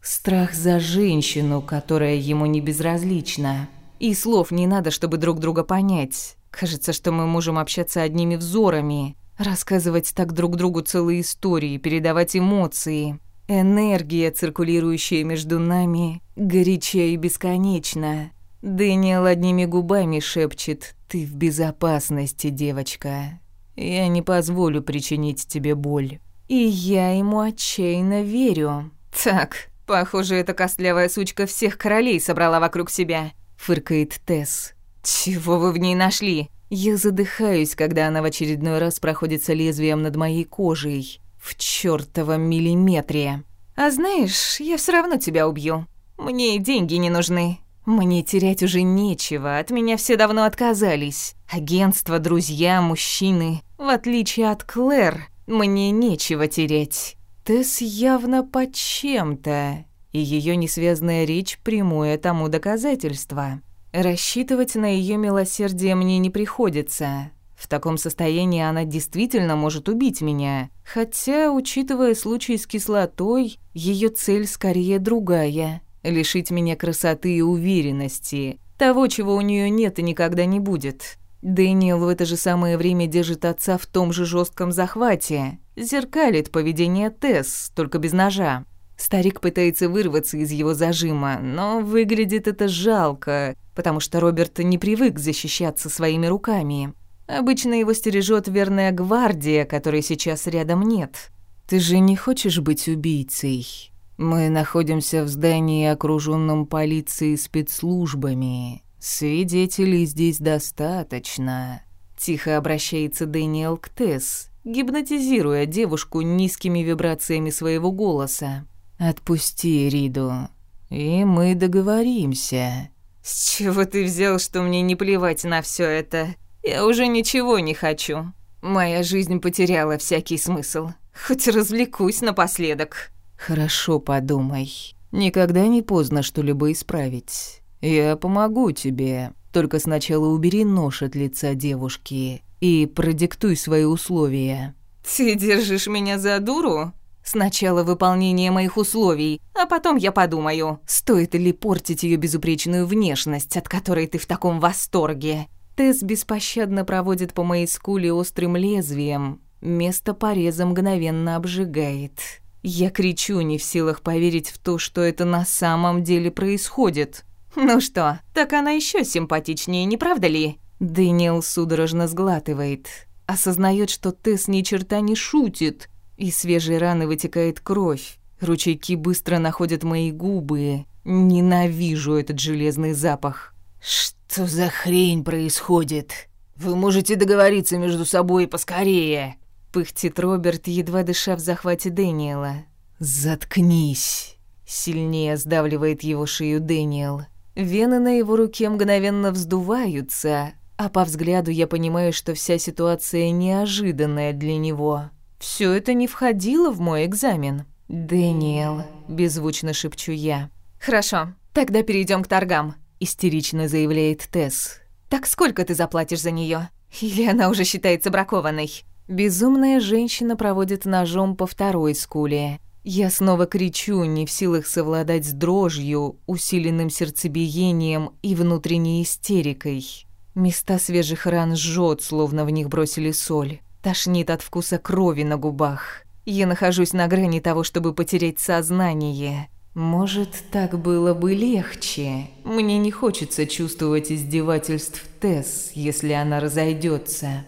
Страх за женщину, которая ему не безразлична. И слов не надо, чтобы друг друга понять. Кажется, что мы можем общаться одними взорами, рассказывать так друг другу целые истории, передавать эмоции. Энергия, циркулирующая между нами, горячая и бесконечная. Дэниел одними губами шепчет «Ты в безопасности, девочка. Я не позволю причинить тебе боль». И я ему отчаянно верю. «Так, похоже, эта костлявая сучка всех королей собрала вокруг себя», — фыркает Тесс. «Чего вы в ней нашли?» Я задыхаюсь, когда она в очередной раз проходится лезвием над моей кожей. В чёртовом миллиметре. «А знаешь, я все равно тебя убью. Мне и деньги не нужны. Мне терять уже нечего, от меня все давно отказались. Агентство, друзья, мужчины. В отличие от Клэр, мне нечего терять. Тесс явно под чем-то, и ее несвязная речь прямое тому доказательство. Рассчитывать на ее милосердие мне не приходится. В таком состоянии она действительно может убить меня, хотя, учитывая случай с кислотой, ее цель скорее другая лишить меня красоты и уверенности. Того, чего у нее нет и никогда не будет. Дэниел в это же самое время держит отца в том же жестком захвате. Зеркалит поведение Тесс, только без ножа. Старик пытается вырваться из его зажима, но выглядит это жалко, потому что Роберт не привык защищаться своими руками. Обычно его стережет верная гвардия, которой сейчас рядом нет. «Ты же не хочешь быть убийцей?» Мы находимся в здании, окруженном полицией и спецслужбами. Свидетелей здесь достаточно. Тихо обращается Дэниел к Тесс, гипнотизируя девушку низкими вибрациями своего голоса. «Отпусти Риду, и мы договоримся». «С чего ты взял, что мне не плевать на все это? Я уже ничего не хочу. Моя жизнь потеряла всякий смысл. Хоть развлекусь напоследок». «Хорошо подумай. Никогда не поздно что-либо исправить. Я помогу тебе. Только сначала убери нож от лица девушки и продиктуй свои условия». «Ты держишь меня за дуру?» «Сначала выполнение моих условий, а потом я подумаю, стоит ли портить ее безупречную внешность, от которой ты в таком восторге». Тес беспощадно проводит по моей скуле острым лезвием. Место пореза мгновенно обжигает. Я кричу, не в силах поверить в то, что это на самом деле происходит. Ну что, так она еще симпатичнее, не правда ли? Дэниел судорожно сглатывает. Осознает, что Тесс ни черта не шутит. и свежей раны вытекает кровь. Ручейки быстро находят мои губы. Ненавижу этот железный запах. «Что за хрень происходит? Вы можете договориться между собой поскорее!» Пыхтит Роберт, едва дыша в захвате Дэниела. «Заткнись!» Сильнее сдавливает его шею Дэниел. Вены на его руке мгновенно вздуваются, а по взгляду я понимаю, что вся ситуация неожиданная для него. Все это не входило в мой экзамен. «Дэниел», — беззвучно шепчу я. «Хорошо, тогда перейдем к торгам», — истерично заявляет Тесс. «Так сколько ты заплатишь за нее? Или она уже считается бракованной?» Безумная женщина проводит ножом по второй скуле. Я снова кричу, не в силах совладать с дрожью, усиленным сердцебиением и внутренней истерикой. Места свежих ран жжет, словно в них бросили соль. Тошнит от вкуса крови на губах. Я нахожусь на грани того, чтобы потерять сознание. Может, так было бы легче. Мне не хочется чувствовать издевательств Тесс, если она разойдется.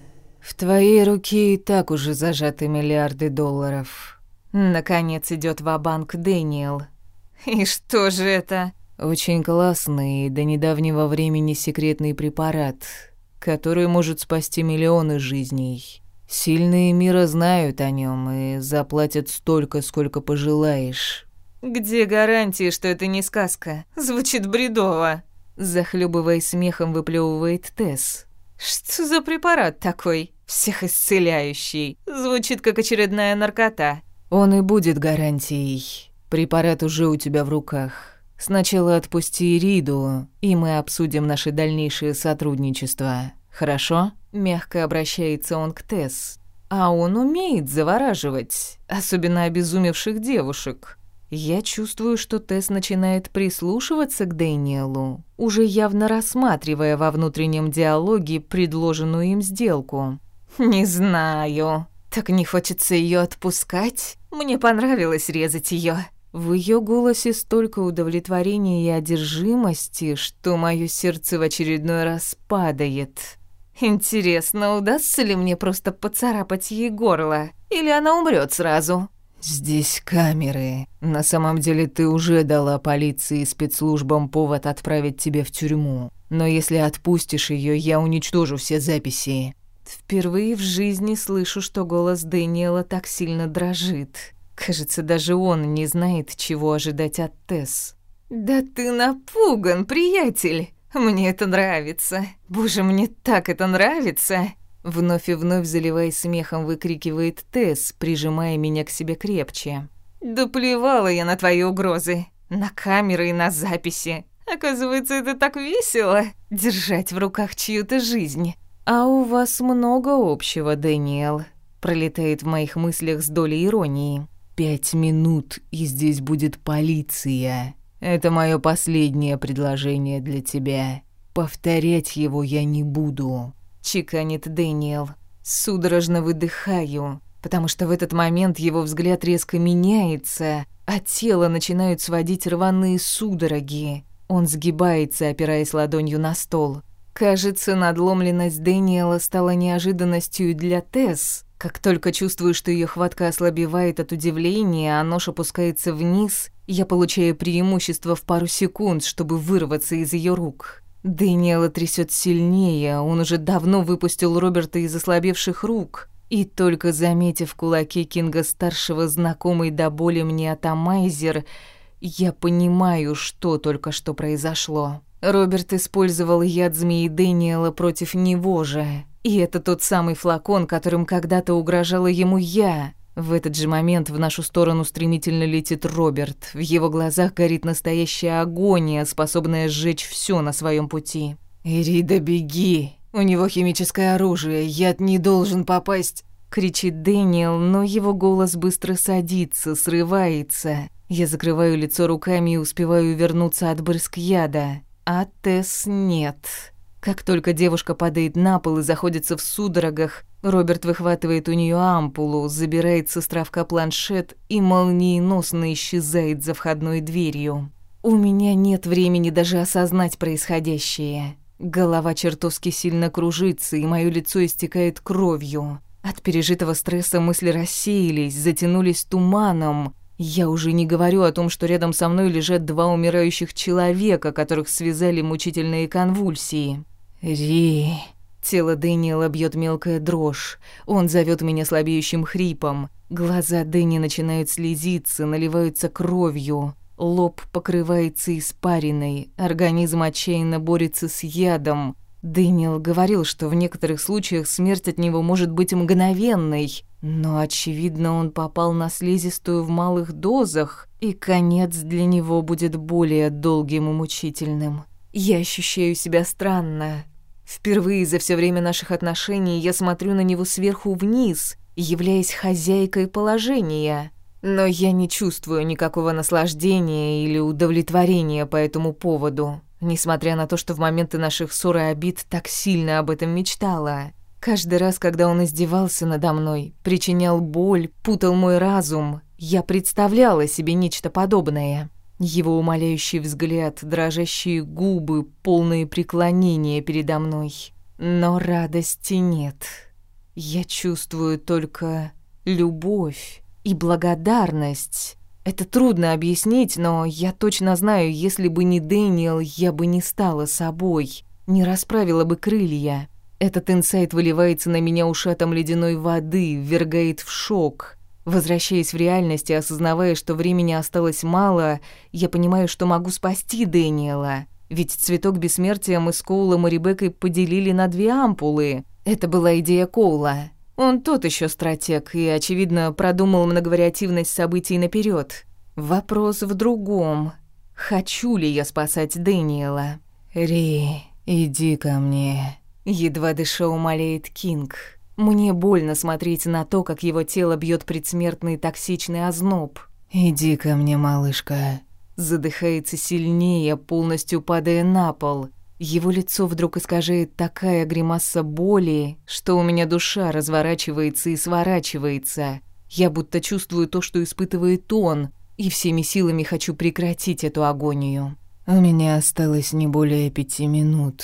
В твоей руке и так уже зажаты миллиарды долларов. Наконец идет ва-банк Дэниел. И что же это? Очень классный до недавнего времени секретный препарат, который может спасти миллионы жизней. Сильные мира знают о нем и заплатят столько, сколько пожелаешь. Где гарантии, что это не сказка? Звучит бредово. Захлебываясь смехом, выплевывает Тесс. Что за препарат такой? всех-исцеляющий. Звучит как очередная наркота. Он и будет гарантией. Препарат уже у тебя в руках. Сначала отпусти Риду, и мы обсудим наше дальнейшее сотрудничество. Хорошо? Мягко обращается он к Тесс. А он умеет завораживать, особенно обезумевших девушек. Я чувствую, что Тесс начинает прислушиваться к Дэниелу, уже явно рассматривая во внутреннем диалоге предложенную им сделку. Не знаю. Так не хочется ее отпускать. Мне понравилось резать ее. В ее голосе столько удовлетворения и одержимости, что мое сердце в очередной раз падает. Интересно, удастся ли мне просто поцарапать ей горло? Или она умрет сразу? «Здесь камеры. На самом деле ты уже дала полиции и спецслужбам повод отправить тебя в тюрьму. Но если отпустишь ее, я уничтожу все записи. Впервые в жизни слышу, что голос Дэниела так сильно дрожит. Кажется, даже он не знает, чего ожидать от Тесс. «Да ты напуган, приятель! Мне это нравится! Боже, мне так это нравится!» Вновь и вновь заливаясь смехом, выкрикивает Тесс, прижимая меня к себе крепче. «Да плевала я на твои угрозы! На камеры и на записи! Оказывается, это так весело — держать в руках чью-то жизнь!» «А у вас много общего, Дэниел», — пролетает в моих мыслях с долей иронии. «Пять минут, и здесь будет полиция. Это мое последнее предложение для тебя. Повторять его я не буду», — чеканит Дэниел. Судорожно выдыхаю, потому что в этот момент его взгляд резко меняется, а тело начинают сводить рваные судороги. Он сгибается, опираясь ладонью на стол. Кажется, надломленность Дэниела стала неожиданностью для Тесс. Как только чувствую, что ее хватка ослабевает от удивления, а нож опускается вниз, я получаю преимущество в пару секунд, чтобы вырваться из ее рук. Дэниела трясет сильнее, он уже давно выпустил Роберта из ослабевших рук. И только заметив кулаки Кинга-старшего, знакомый до боли мне атомайзер, я понимаю, что только что произошло. Роберт использовал яд змеи Дэниела против него же. И это тот самый флакон, которым когда-то угрожала ему я. В этот же момент в нашу сторону стремительно летит Роберт. В его глазах горит настоящая агония, способная сжечь все на своем пути. «Ирида, беги! У него химическое оружие, яд не должен попасть!» Кричит Дэниел, но его голос быстро садится, срывается. Я закрываю лицо руками и успеваю вернуться от брызг яда а Тесс нет. Как только девушка падает на пол и заходится в судорогах, Роберт выхватывает у нее ампулу, забирает со стравка планшет и молниеносно исчезает за входной дверью. У меня нет времени даже осознать происходящее. Голова чертовски сильно кружится, и мое лицо истекает кровью. От пережитого стресса мысли рассеялись, затянулись туманом, я уже не говорю о том, что рядом со мной лежат два умирающих человека, которых связали мучительные конвульсии. Ри. Тело Дэниела бьет мелкая дрожь. Он зовет меня слабеющим хрипом. Глаза Дэни начинают слезиться, наливаются кровью. Лоб покрывается испариной. Организм отчаянно борется с ядом. Дэниел говорил, что в некоторых случаях смерть от него может быть мгновенной. Но, очевидно, он попал на слизистую в малых дозах, и конец для него будет более долгим и мучительным. Я ощущаю себя странно. Впервые за все время наших отношений я смотрю на него сверху вниз, являясь хозяйкой положения. Но я не чувствую никакого наслаждения или удовлетворения по этому поводу, несмотря на то, что в моменты наших ссор и обид так сильно об этом мечтала. Каждый раз, когда он издевался надо мной, причинял боль, путал мой разум, я представляла себе нечто подобное. Его умоляющий взгляд, дрожащие губы, полные преклонения передо мной. Но радости нет. Я чувствую только любовь и благодарность. Это трудно объяснить, но я точно знаю, если бы не Дэниел, я бы не стала собой, не расправила бы крылья. Этот инсайт выливается на меня ушатом ледяной воды, ввергает в шок. Возвращаясь в реальность и осознавая, что времени осталось мало, я понимаю, что могу спасти Дэниела. Ведь цветок бессмертия мы с Коулом и Ребеккой поделили на две ампулы. Это была идея Коула. Он тот еще стратег и, очевидно, продумал многовариативность событий наперед. Вопрос в другом. Хочу ли я спасать Дэниела? «Ри, иди ко мне», Едва дыша умоляет Кинг. Мне больно смотреть на то, как его тело бьет предсмертный токсичный озноб. «Иди ко мне, малышка». Задыхается сильнее, полностью падая на пол. Его лицо вдруг искажает такая гримаса боли, что у меня душа разворачивается и сворачивается. Я будто чувствую то, что испытывает он, и всеми силами хочу прекратить эту агонию. «У меня осталось не более пяти минут»,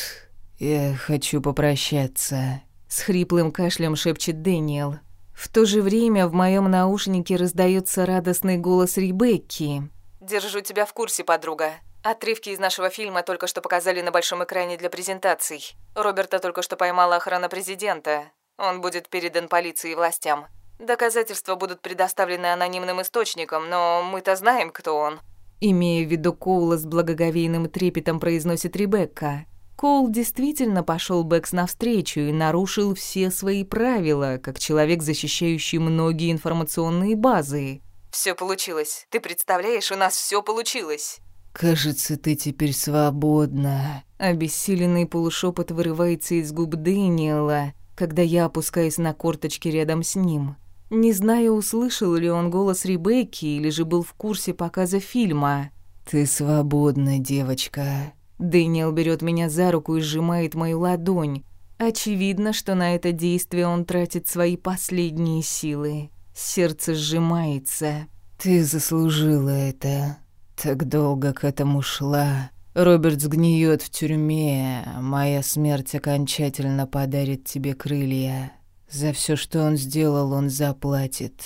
«Я хочу попрощаться», — с хриплым кашлем шепчет Дэниел. В то же время в моем наушнике раздается радостный голос Ребекки. «Держу тебя в курсе, подруга. Отрывки из нашего фильма только что показали на большом экране для презентаций. Роберта только что поймала охрана президента. Он будет передан полиции и властям. Доказательства будут предоставлены анонимным источникам, но мы-то знаем, кто он». Имея в виду Коула с благоговейным трепетом произносит Ребекка. Кол действительно пошел Бэкс навстречу и нарушил все свои правила, как человек, защищающий многие информационные базы. «Все получилось. Ты представляешь, у нас все получилось!» «Кажется, ты теперь свободна». Обессиленный полушепот вырывается из губ Дэниела, когда я опускаюсь на корточки рядом с ним. Не знаю, услышал ли он голос Ребекки или же был в курсе показа фильма. «Ты свободна, девочка». Дэниел берет меня за руку и сжимает мою ладонь. Очевидно, что на это действие он тратит свои последние силы. Сердце сжимается. «Ты заслужила это. Так долго к этому шла. Роберт сгниет в тюрьме. Моя смерть окончательно подарит тебе крылья. За все, что он сделал, он заплатит.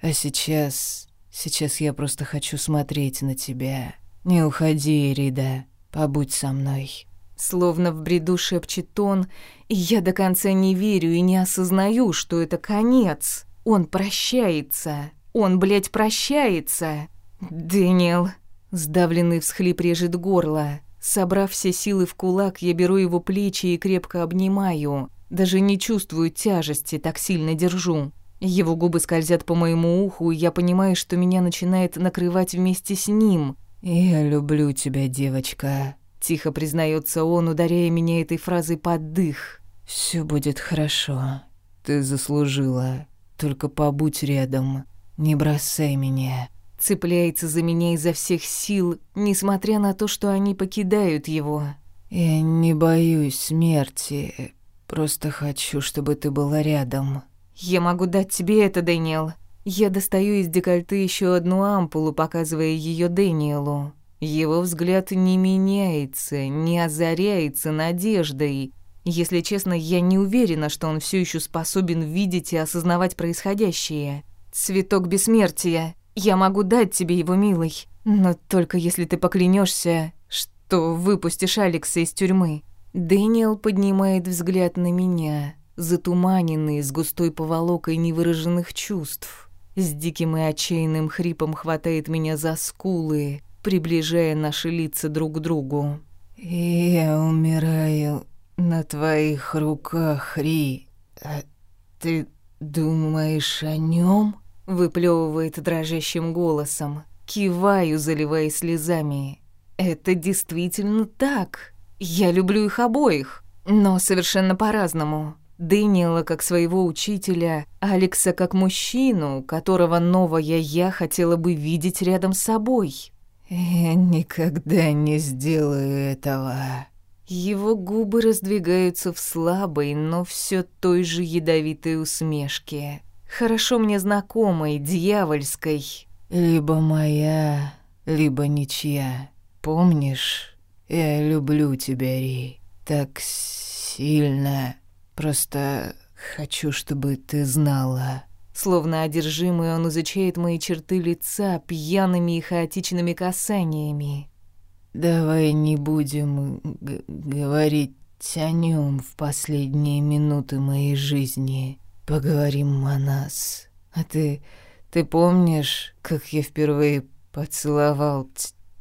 А сейчас... Сейчас я просто хочу смотреть на тебя. Не уходи, Рида. Побудь со мной». Словно в бреду шепчет он, и я до конца не верю и не осознаю, что это конец. Он прощается. Он, блядь, прощается. «Дэниел», — сдавленный всхлип режет горло. Собрав все силы в кулак, я беру его плечи и крепко обнимаю. Даже не чувствую тяжести, так сильно держу. Его губы скользят по моему уху, и я понимаю, что меня начинает накрывать вместе с ним — «Я люблю тебя, девочка», — тихо признается он, ударяя меня этой фразой под дых. «Все будет хорошо. Ты заслужила. Только побудь рядом. Не бросай меня». Цепляется за меня изо всех сил, несмотря на то, что они покидают его. «Я не боюсь смерти. Просто хочу, чтобы ты была рядом». «Я могу дать тебе это, Дэниел», я достаю из декольта еще одну ампулу, показывая ее Дэниелу. Его взгляд не меняется, не озаряется надеждой. Если честно, я не уверена, что он все еще способен видеть и осознавать происходящее. Цветок бессмертия. Я могу дать тебе его, милый, но только если ты поклянешься, что выпустишь Алекса из тюрьмы. Дэниел поднимает взгляд на меня, затуманенный с густой поволокой невыраженных чувств. С диким и отчаянным хрипом хватает меня за скулы, приближая наши лица друг к другу. «Я умираю на твоих руках, Ри. А ты думаешь о нем? выплёвывает дрожащим голосом. Киваю, заливая слезами. «Это действительно так. Я люблю их обоих, но совершенно по-разному. Дэниела как своего учителя, Алекса как мужчину, которого новая я хотела бы видеть рядом с собой. «Я никогда не сделаю этого». Его губы раздвигаются в слабой, но все той же ядовитой усмешке. Хорошо мне знакомой, дьявольской. «Либо моя, либо ничья. Помнишь, я люблю тебя, Ри, так сильно». Просто хочу, чтобы ты знала. Словно одержимый он изучает мои черты лица пьяными и хаотичными касаниями. Давай не будем говорить о нем в последние минуты моей жизни. Поговорим о нас. А ты... ты помнишь, как я впервые поцеловал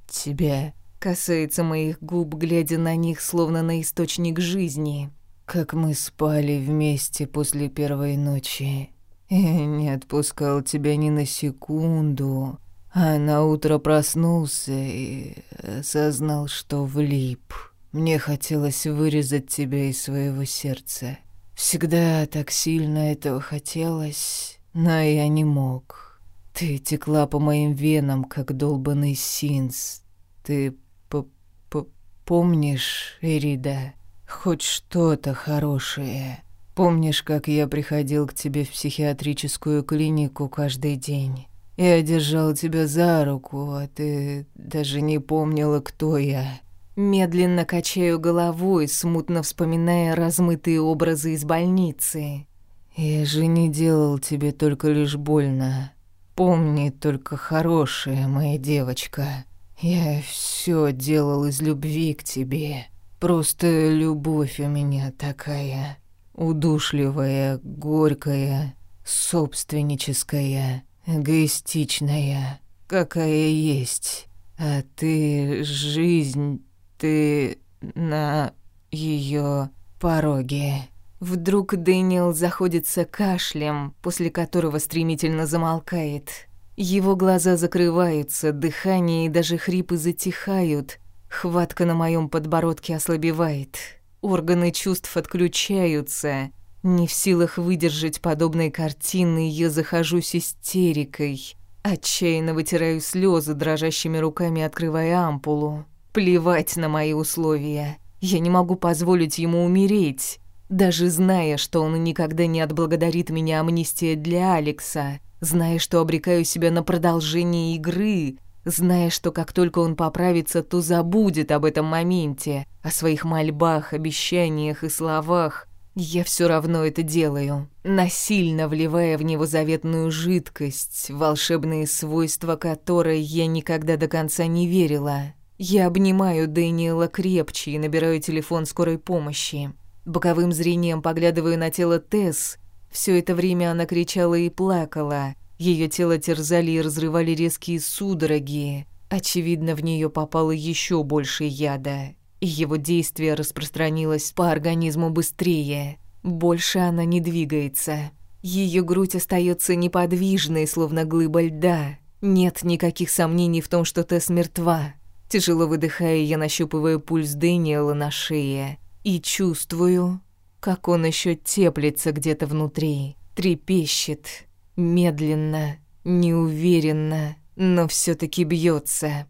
тебя? Касается моих губ, глядя на них, словно на источник жизни как мы спали вместе после первой ночи. Я не отпускал тебя ни на секунду, а на утро проснулся и осознал, что влип. Мне хотелось вырезать тебя из своего сердца. Всегда так сильно этого хотелось, но я не мог. Ты текла по моим венам, как долбанный синс. Ты п -п помнишь, Эрида? Хоть что-то хорошее. Помнишь, как я приходил к тебе в психиатрическую клинику каждый день? Я держал тебя за руку, а ты даже не помнила, кто я. Медленно качаю головой, смутно вспоминая размытые образы из больницы. Я же не делал тебе только лишь больно. Помни только хорошее, моя девочка. Я все делал из любви к тебе. Просто любовь у меня такая удушливая, горькая, собственническая, эгоистичная, какая есть. А ты жизнь, ты на ее пороге. Вдруг Дэниел заходится кашлем, после которого стремительно замолкает. Его глаза закрываются, дыхание и даже хрипы затихают, Хватка на моем подбородке ослабевает. Органы чувств отключаются. Не в силах выдержать подобной картины, я захожусь истерикой. Отчаянно вытираю слезы, дрожащими руками открывая ампулу. Плевать на мои условия. Я не могу позволить ему умереть. Даже зная, что он никогда не отблагодарит меня амнистия для Алекса, зная, что обрекаю себя на продолжение игры, зная, что как только он поправится, то забудет об этом моменте, о своих мольбах, обещаниях и словах. Я все равно это делаю, насильно вливая в него заветную жидкость, волшебные свойства которой я никогда до конца не верила. Я обнимаю Дэниела крепче и набираю телефон скорой помощи. Боковым зрением поглядываю на тело Тесс. Все это время она кричала и плакала — ее тело терзали и разрывали резкие судороги. Очевидно, в нее попало еще больше яда, и его действие распространилось по организму быстрее. Больше она не двигается. Ее грудь остается неподвижной, словно глыба льда. Нет никаких сомнений в том, что Тесс мертва. Тяжело выдыхая, я нащупываю пульс Дэниела на шее и чувствую, как он еще теплится где-то внутри, трепещет, Медленно, неуверенно, но все-таки бьется.